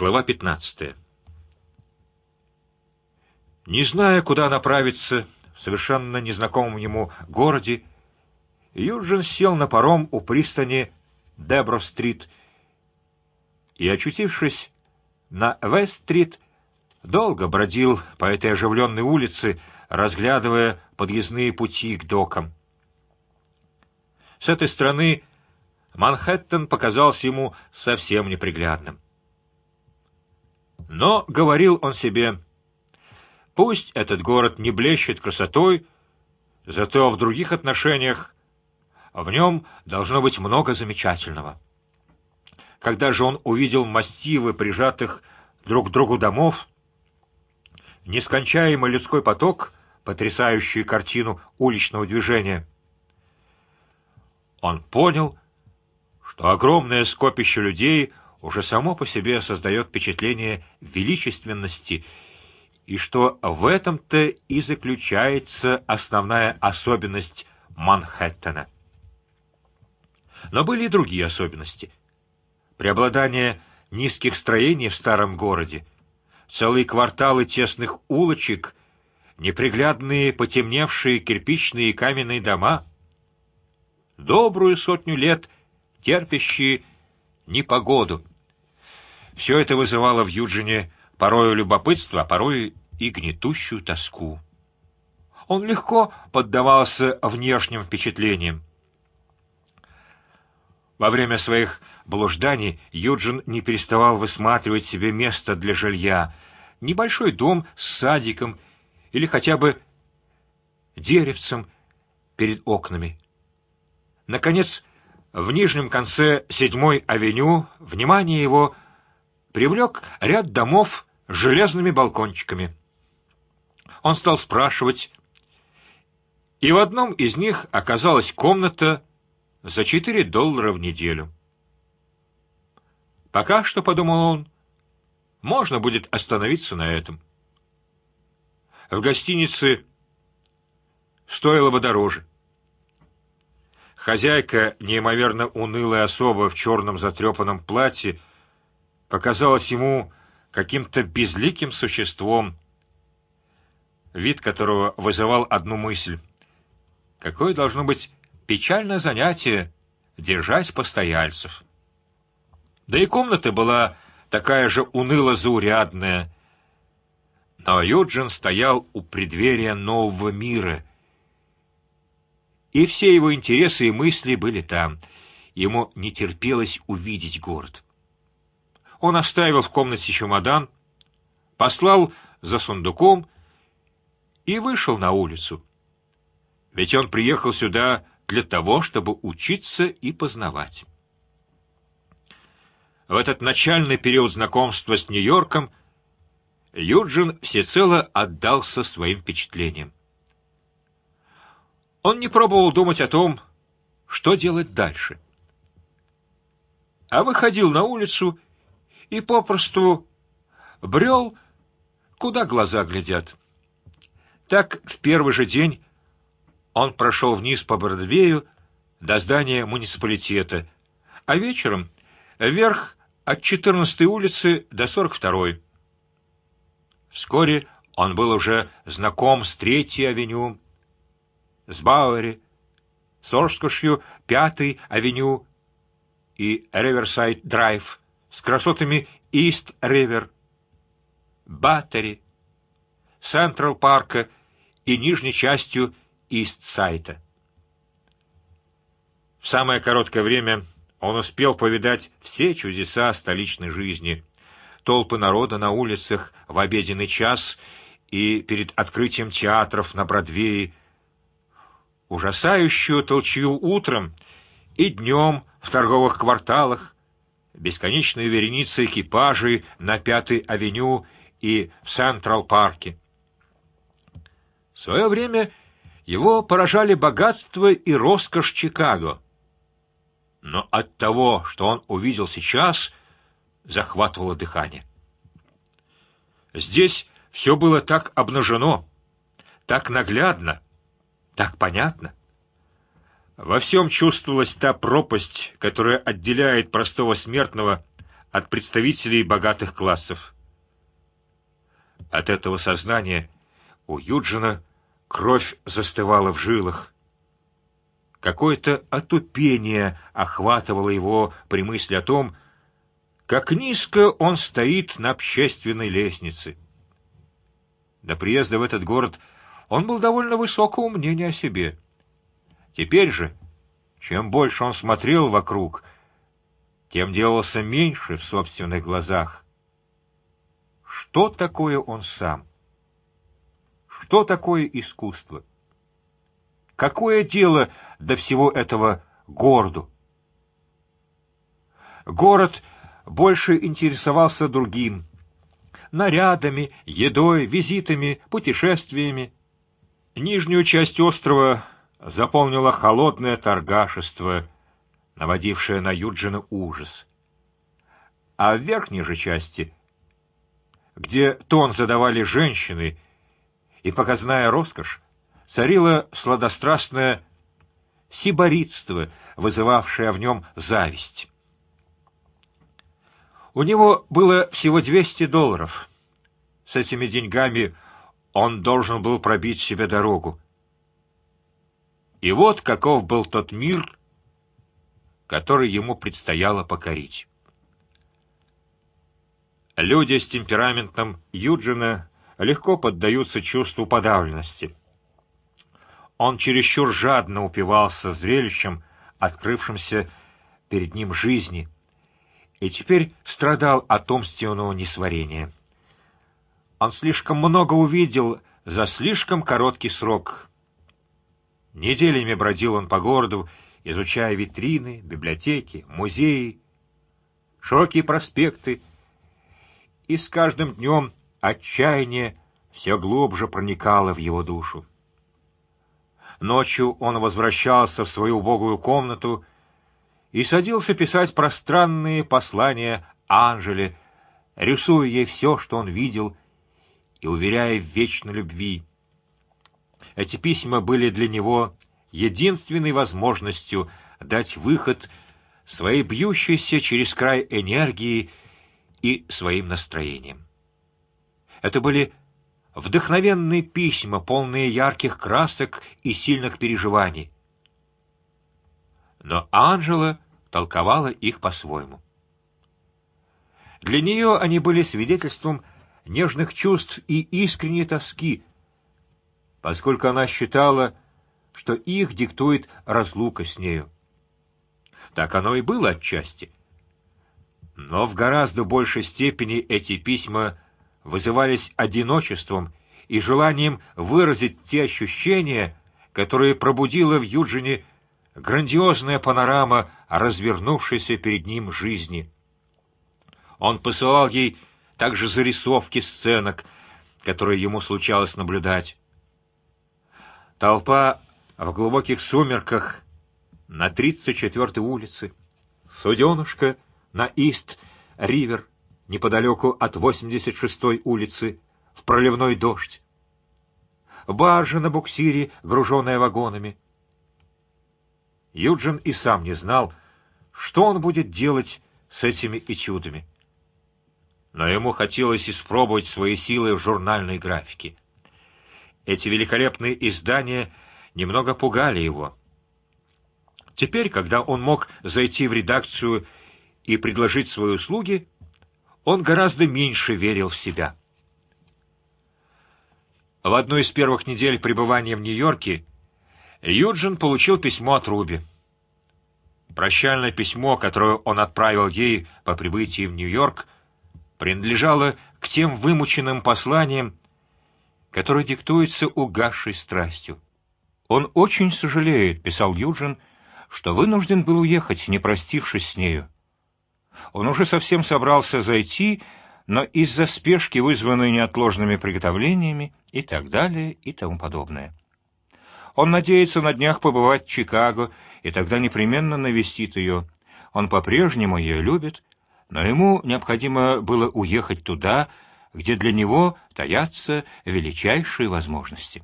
Глава 15. Не зная, куда направиться в совершенно незнакомом ему городе, Юджин сел на паром у пристани Дебро-стрит и, очутившись на Вест-стрит, долго бродил по этой оживленной улице, разглядывая подъездные пути к докам. С этой стороны Манхэттен показался ему совсем неприглядным. Но говорил он себе: пусть этот город не блещет красотой, зато в других отношениях в нем должно быть много замечательного. Когда же он увидел массивы прижатых друг к другу домов, нескончаемый людской поток, потрясающую картину уличного движения, он понял, что огромное скопище людей уже само по себе создает впечатление величественности, и что в этом-то и заключается основная особенность Манхэттена. Но были и другие особенности: преобладание низких строений в старом городе, целые кварталы тесных улочек, неприглядные потемневшие кирпичные и каменные дома, добрую сотню лет терпящие непогоду все это вызывало в Юджине порою любопытство, а порою и гнетущую тоску. Он легко поддавался внешним впечатлениям. Во время своих блужданий Юджин не переставал высматривать себе место для жилья, небольшой дом с садиком или хотя бы деревцем перед окнами. Наконец, в нижнем конце седьмой авеню внимание его привлек ряд домов с железными балкончиками. Он стал спрашивать, и в одном из них оказалась комната за четыре доллара в неделю. Пока что, подумал он, можно будет остановиться на этом. В гостинице стоило бы дороже. Хозяйка, неимоверно унылая особа в черном затрепанном платье, показалась ему каким-то безликим существом, вид которого вызывал одну мысль: какое должно быть печальное занятие держать постояльцев. Да и комната была такая же уныло заурядная. Но Юджин стоял у преддверия нового мира, и все его интересы и мысли были там. Ему не терпелось увидеть город. Он оставил в комнате чемодан, послал за сундуком и вышел на улицу. Ведь он приехал сюда для того, чтобы учиться и познавать. В этот начальный период знакомства с Нью-Йорком Юджин всецело отдался своим впечатлениям. Он не пробовал думать о том, что делать дальше, а выходил на улицу и попросту брел, куда глаза глядят. Так в первый же день он прошел вниз по Бродвею до здания муниципалитета, а вечером вверх от 14 улицы до 42-й. Вскоре он был уже знаком с Третьей авеню, с Бауэри, с роскошью Пятой авеню и Риверсайд Драйв с красотами Ист Ривер, Баттери, Централ Парка и нижней частью Ист Сайта. В самое короткое время он успел повидать все чудеса столичной жизни: толпы народа на улицах в обеденный час и перед открытием театров на Бродвее, ужасающую толчью утром и днем в торговых кварталах, бесконечные вереницы экипажей на Пятой авеню и в Централ парке. В свое время его поражали богатство и роскошь Чикаго, но от того, что он увидел сейчас, захватывало дыхание. Здесь все было так обнажено, так наглядно, так понятно. Во всем чувствовалась та пропасть, которая отделяет простого смертного от представителей богатых классов. От этого сознания у Юджина кровь застывала в жилах. Какое-то отупение охватывало его при мысли о том, как низко он стоит на общественной лестнице. До приезда в этот город он был довольно высокого мнения о себе. Теперь же, чем больше он смотрел вокруг, тем делался меньше в собственных глазах. Что такое он сам? Что такое искусство? Какое дело до всего этого городу? Город больше интересовался другим: нарядами, едой, визитами, путешествиями. Нижнюю часть острова заполнило холодное торгашество, наводившее на Юджина ужас. А в верхней же части, где тон задавали женщины и показная роскошь, царило сладострастное сиборитство, вызывавшее в нем зависть. У него было всего 200 долларов. С этими деньгами он должен был пробить себе дорогу. И вот каков был тот мир, который ему предстояло покорить. Люди с темпераментом Юджина легко поддаются чувству подавленности. Он чересчур жадно упивался зрелищем, открывшимся перед ним жизни, и теперь страдал от умственного несварения. Он слишком много увидел за слишком короткий срок. Неделями бродил он по городу, изучая витрины, библиотеки, музеи, широкие проспекты, и с каждым днем отчаяние все глубже проникало в его душу. Ночью он возвращался в свою убогую комнату и садился писать пространные послания Анжеле, рисуя ей все, что он видел, и уверяя в вечной любви. Эти письма были для него единственной возможностью дать выход своей бьющейся через край энергии и своим настроениям. Это были вдохновенные письма, полные ярких красок и сильных переживаний. Но Анжела толковала их по-своему. Для нее они были свидетельством нежных чувств и искренней тоски, поскольку она считала, что их диктует разлука с нею. Так оно и было отчасти. Но в гораздо большей степени эти письма вызывались одиночеством и желанием выразить те ощущения, которые пробудила в Юджине грандиозная панорама развернувшейся перед ним жизни. Он посылал ей также зарисовки сценок, которые ему случалось наблюдать. Толпа в глубоких сумерках на 34-й улице, суденушка на Ист Ривер неподалеку от 86-й улицы в проливной дождь, баржа на буксире, груженная вагонами. Юджин и сам не знал, что он будет делать с этими этюдами но ему хотелось испробовать свои силы в журнальной графике. Эти великолепные издания немного пугали его. Теперь, когда он мог зайти в редакцию и предложить свои услуги, он гораздо меньше верил в себя. В одну из первых недель пребывания в Нью-Йорке Юджин получил письмо от Руби. Прощальное письмо, которое он отправил ей по прибытии в Нью-Йорк, принадлежало к тем вымученным посланиям, которые диктуются угасшей страстью. Он очень сожалеет, писал Юджин, что вынужден был уехать, не простившись с нею. Он уже совсем собрался зайти, но из-за спешки, вызванной неотложными приготовлениями и так далее и тому подобное. Он надеется на днях побывать в Чикаго и тогда непременно навестит ее. Он по-прежнему ее любит но ему необходимо было уехать туда, где для него таятся величайшие возможности.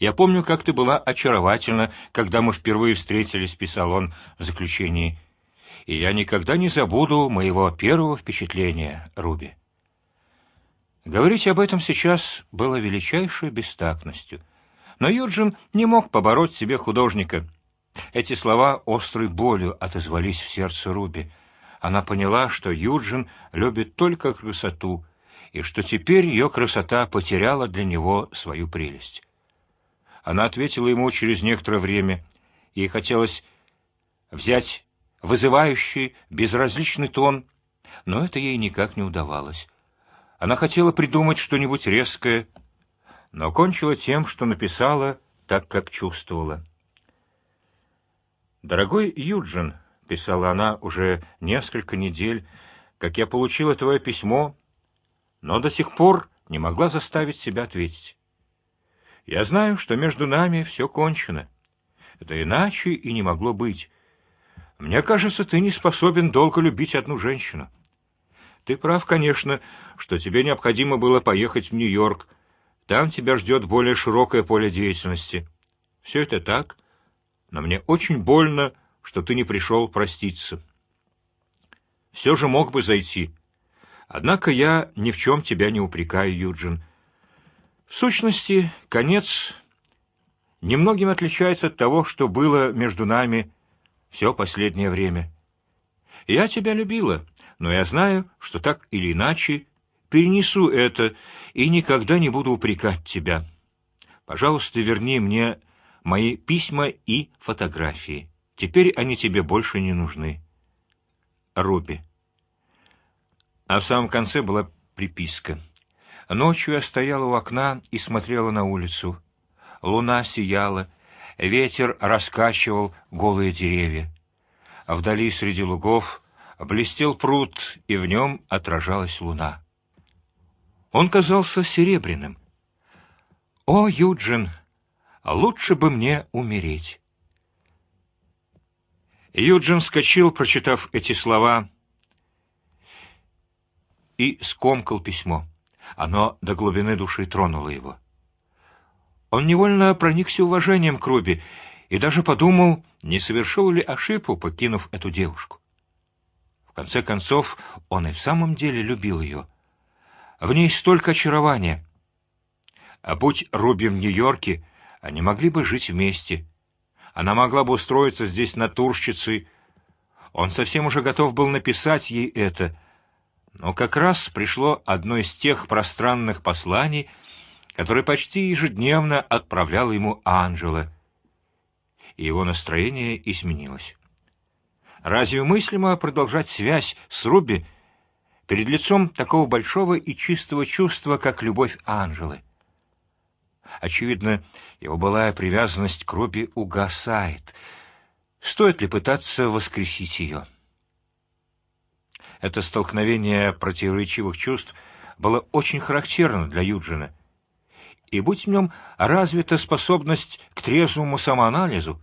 Я помню, как ты была очаровательна, когда мы впервые встретились, писал он в заключении. и я никогда не забуду моего первого впечатления, Руби. Говорить об этом сейчас было величайшей бестактностью, но Юджин не мог побороть себе художника. Эти слова острой болью отозвались в сердце Руби. Она поняла, что Юджин любит только красоту, и что теперь ее красота потеряла для него свою прелесть. Она ответила ему через некоторое время. Ей хотелось взять вызывающий, безразличный тон, но это ей никак не удавалось. Она хотела придумать что-нибудь резкое, но кончила тем, что написала так, как чувствовала. Дорогой Юджин, писала она уже несколько недель, как я получила твое письмо, но до сих пор не могла заставить себя ответить. Я знаю, что между нами все кончено. Это иначе и не могло быть. Мне кажется, ты не способен долго любить одну женщину. Ты прав, конечно, что тебе необходимо было поехать в Нью-Йорк. Там тебя ждет более широкое поле деятельности. Все это так, но мне очень больно, что ты не пришел проститься. Все же мог бы зайти. Однако я ни в чем тебя не упрекаю, Юджин. В сущности, конец немногим отличается от того, что было между нами все последнее время. Я тебя любила, но я знаю, что так или иначе перенесу это и никогда не буду упрекать тебя. Пожалуйста, верни мне мои письма и фотографии. Теперь они тебе больше не нужны. Руби. А в самом конце была приписка. Ночью я стояла у окна и смотрела на улицу. Луна сияла, ветер раскачивал голые деревья, а вдали среди лугов блестел пруд, и в нем отражалась луна. Он казался серебряным. О, Юджин, лучше бы мне умереть. Юджин вскочил, прочитав эти слова, и скомкал письмо. Оно до глубины души тронуло его. Он невольно проникся уважением к Руби и даже подумал, не совершил ли ошибку, покинув эту девушку. В конце концов, он и в самом деле любил ее. В ней столько очарования. А будь Руби в Нью-Йорке, они могли бы жить вместе. Она могла бы устроиться здесь натурщицей. Он совсем уже готов был написать ей это, но как раз пришло одно из тех пространных посланий, которые почти ежедневно отправлял ему Анжела, и его настроение изменилось. Разве мыслимо продолжать связь с Руби перед лицом такого большого и чистого чувства, как любовь Анжелы? Очевидно, его былая привязанность к Руби угасает. Стоит ли пытаться воскресить ее? Это столкновение противоречивых чувств было очень характерно для Юджина, и будь в нем развита способность к трезвому самоанализу,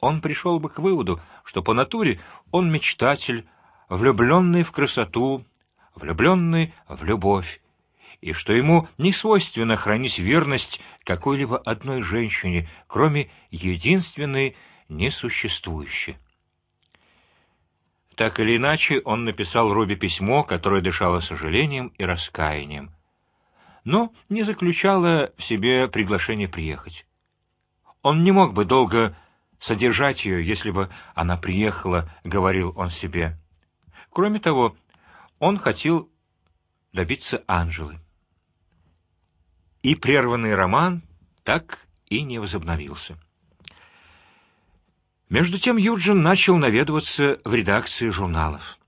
он пришел бы к выводу, что по натуре он мечтатель, влюбленный в красоту, влюбленный в любовь, и что ему не свойственно хранить верность какой-либо одной женщине, кроме единственной несуществующей. Так или иначе, он написал Руби письмо, которое дышало сожалением и раскаянием, но не заключало в себе приглашение приехать. Он не мог бы долго содержать ее, если бы она приехала, говорил он себе. Кроме того, он хотел добиться Анжелы. И прерванный роман так и не возобновился. Между тем Юджин начал наведываться в редакции журналов.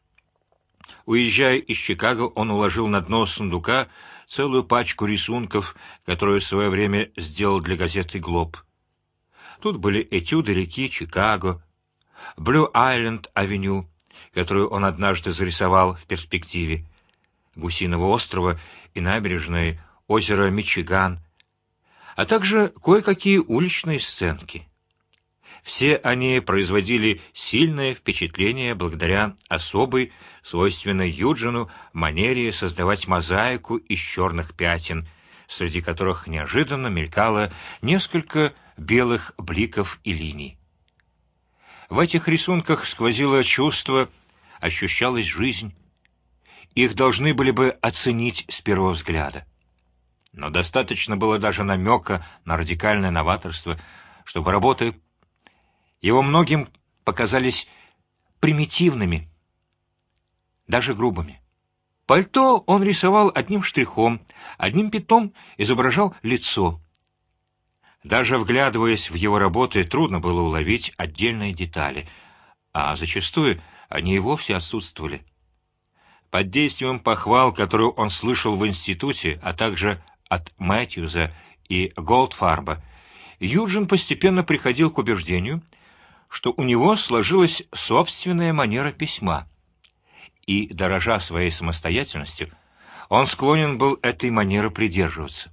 Уезжая из Чикаго, он уложил на дно сундука целую пачку рисунков, которую в свое время сделал для газеты Глоб. Тут были этюды реки Чикаго, Блю-Айленд-авеню, которую он однажды зарисовал в перспективе, Гусиного острова и набережной озера Мичиган, а также кое-какие уличные сценки. Все они производили сильное впечатление благодаря особой, свойственной Юджину манере создавать мозаику из черных пятен, среди которых неожиданно мелькало несколько белых бликов и линий. В этих рисунках сквозило чувство, ощущалась жизнь, их должны были бы оценить с первого взгляда. Но достаточно было даже намека на радикальное новаторство, чтобы работы его многим показались примитивными, даже грубыми. Пальто он рисовал одним штрихом, одним пятном изображал лицо. Даже вглядываясь в его работы, трудно было уловить отдельные детали, а зачастую они и вовсе отсутствовали. Под действием похвал, которую он слышал в институте, а также от Мэтьюза и Голдфарба, Юджин постепенно приходил к убеждению, что у него сложилась собственная манера письма, и дорожа своей самостоятельностью, он склонен был этой манеры придерживаться.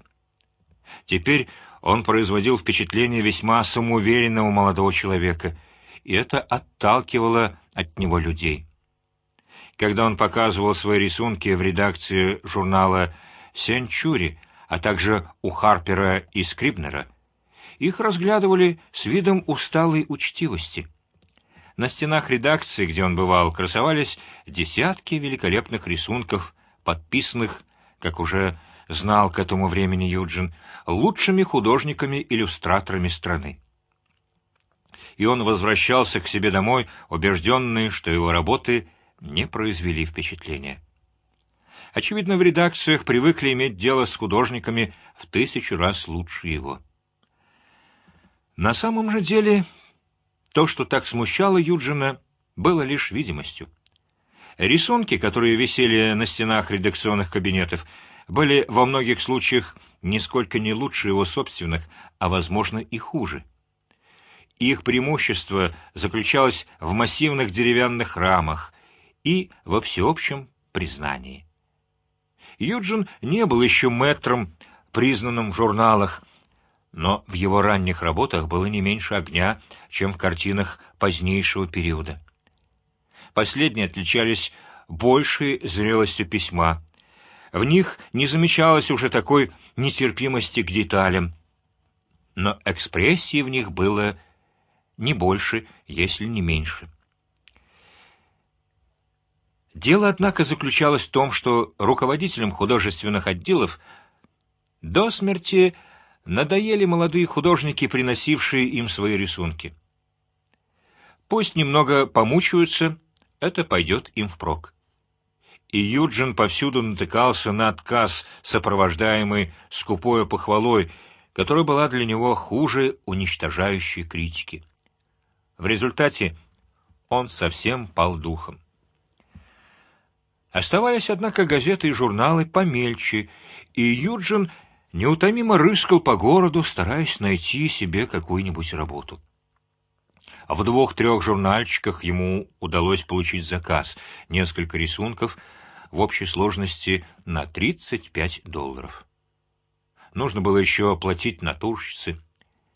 Теперь он производил впечатление весьма самоуверенного молодого человека, и это отталкивало от него людей. Когда он показывал свои рисунки в редакции журнала Сенчури, а также у Харпера и Скрибнера, их разглядывали с видом усталой учтивости. На стенах редакции, где он бывал, красовались десятки великолепных рисунков, подписанных, как уже знал к этому времени Юджин, лучшими художниками-иллюстраторами страны. И он возвращался к себе домой, убежденный, что его работы не произвели впечатления. Очевидно, в редакциях привыкли иметь дело с художниками в тысячу раз лучше его. На самом же деле, то, что так смущало Юджина, было лишь видимостью. Рисунки, которые висели на стенах редакционных кабинетов, были во многих случаях нисколько не лучше его собственных, а возможно и хуже. Их преимущество заключалось в массивных деревянных рамах и во всеобщем признании. Юджин не был еще мэтром, признанным в журналах, но в его ранних работах было не меньше огня, чем в картинах позднейшего периода. Последние отличались большей зрелостью письма, в них не замечалось уже такой нетерпимости к деталям, но экспрессии в них было не больше, если не меньше. Дело, однако, заключалось в том, что руководителям художественных отделов до смерти надоели молодые художники, приносившие им свои рисунки. Пусть немного помучаются, это пойдет им впрок и Юджин повсюду натыкался на отказ, сопровождаемый скупой похвалой, которая была для него хуже уничтожающей критики. В результате он совсем пал духом. Оставались, однако, газеты и журналы помельче, и Юджин неутомимо рыскал по городу, стараясь найти себе какую-нибудь работу. В двух-трех журнальчиках ему удалось получить заказ, несколько рисунков в общей сложности на 35 долларов. Нужно было еще оплатить натурщицы.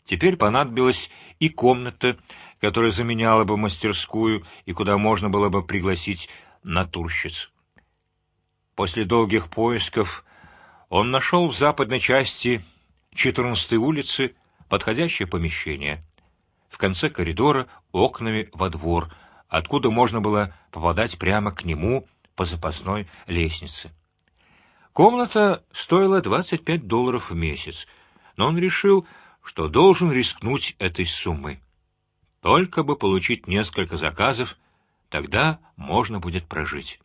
Теперь понадобилась и комната, которая заменяла бы мастерскую и куда можно было бы пригласить натурщиц. После долгих поисков он нашел в западной части 14 улицы подходящее помещение. В конце коридора окнами во двор, откуда можно было попадать прямо к нему по запасной лестнице. Комната стоила 25 долларов в месяц, но он решил, что должен рискнуть этой суммой. Только бы получить несколько заказов, тогда можно будет прожить.